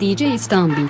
DJ İstanbul.